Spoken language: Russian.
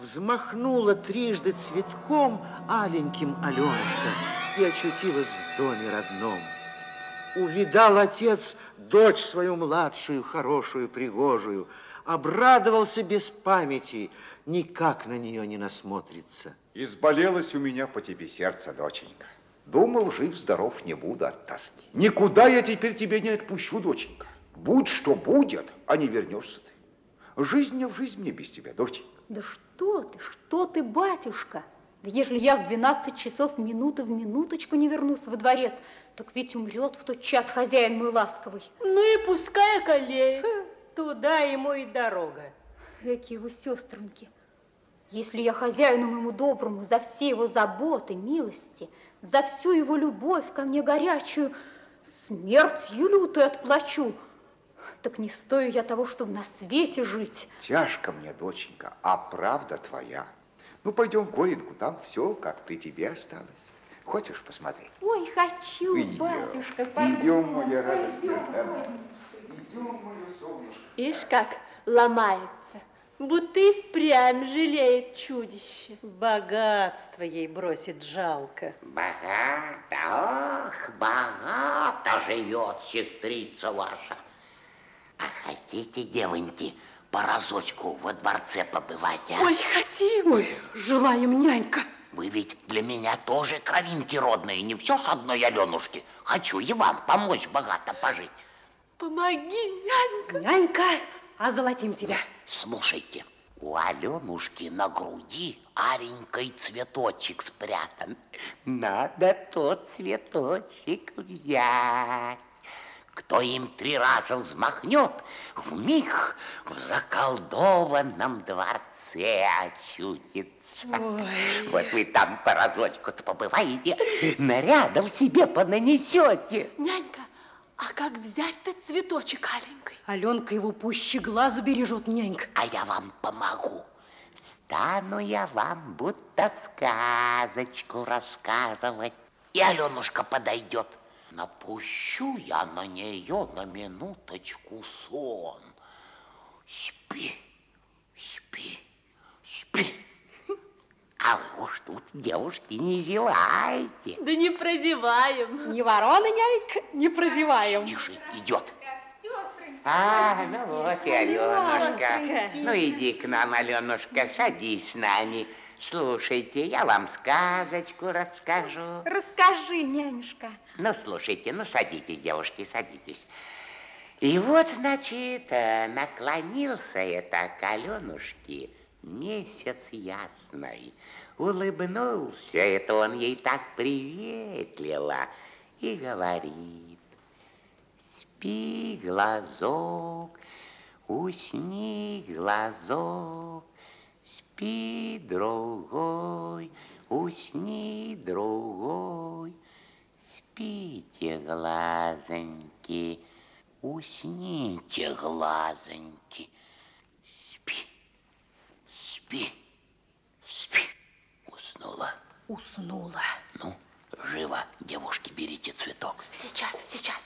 взмахнула трижды цветком аленьким Аленушка и очутилась в доме родном. Увидал отец дочь свою младшую, хорошую, пригожую, обрадовался без памяти, никак на нее не насмотрится. Изболелось у меня по тебе сердце, доченька. Думал, жив-здоров не буду от тоски. Никуда я теперь тебя не отпущу, доченька. Будь что будет, а не вернешься. Жизнь не в жизнь мне без тебя, доченька. Да что ты, что ты, батюшка? Да ежели я в 12 часов минуты в минуточку не вернусь во дворец, так ведь умрет в тот час хозяин мой ласковый. Ну и пускай околеет. Туда ему и дорога. Эки его сестреньки. Если я хозяину моему доброму за все его заботы, милости, за всю его любовь ко мне горячую, смертью лютую отплачу, так не стою я того, чтобы на свете жить. Тяжко мне, доченька, а правда твоя. Ну, пойдем в Горенку, там все, как при тебе осталось. Хочешь посмотреть? Ой, хочу, Идем. батюшка, Идем, моя радостная дама. Идем, мое солнышко. Ишь, как ломается. Будто и впрямь жалеет чудище. Богатство ей бросит жалко. Богато, ох, богато живет сестрица ваша. А хотите, девоньки, по разочку во дворце побывать, а? Ой, хотим. Ой, желаем, нянька. Вы ведь для меня тоже кровинки родные, не все с одной Аленушки. Хочу и вам помочь богато пожить. Помоги, нянька. Нянька, озолотим тебя. Слушайте, у Аленушки на груди аленький цветочек спрятан. Надо тот цветочек взять. Кто им три раза взмахнет, в миг в заколдованном дворце очутится. Ой. Вот вы там по разочку-то побываете, нарядов себе понанесете. Нянька, а как взять-то цветочек аленький? Аленка его пуще глазу бережет, нянька. А я вам помогу. Стану я вам будто сказочку рассказывать. И Аленушка подойдет. Напущу я на нее на минуточку сон. Спи, спи, спи. А вы уж тут, девушки, не зевайте. Да не прозеваем. Не ворона, нянька, не прозеваем. Тише, идет. А, ну вот и Аленушка. Ну иди к нам, Аленушка, садись с нами. Слушайте, я вам сказочку расскажу. Расскажи, нянюшка. Ну, слушайте, ну садитесь, девушки, садитесь. И вот, значит, э, наклонился это к Аленушке месяц ясный. Улыбнулся это он ей так приветливо и говорит. Спи, глазок, усни, глазок, спи, другой, усни, другой. Спите, глазоньки, усните, глазоньки. Спи, спи, спи. Уснула. Уснула. Ну, живо, девушки, берите цветок. Сейчас, сейчас.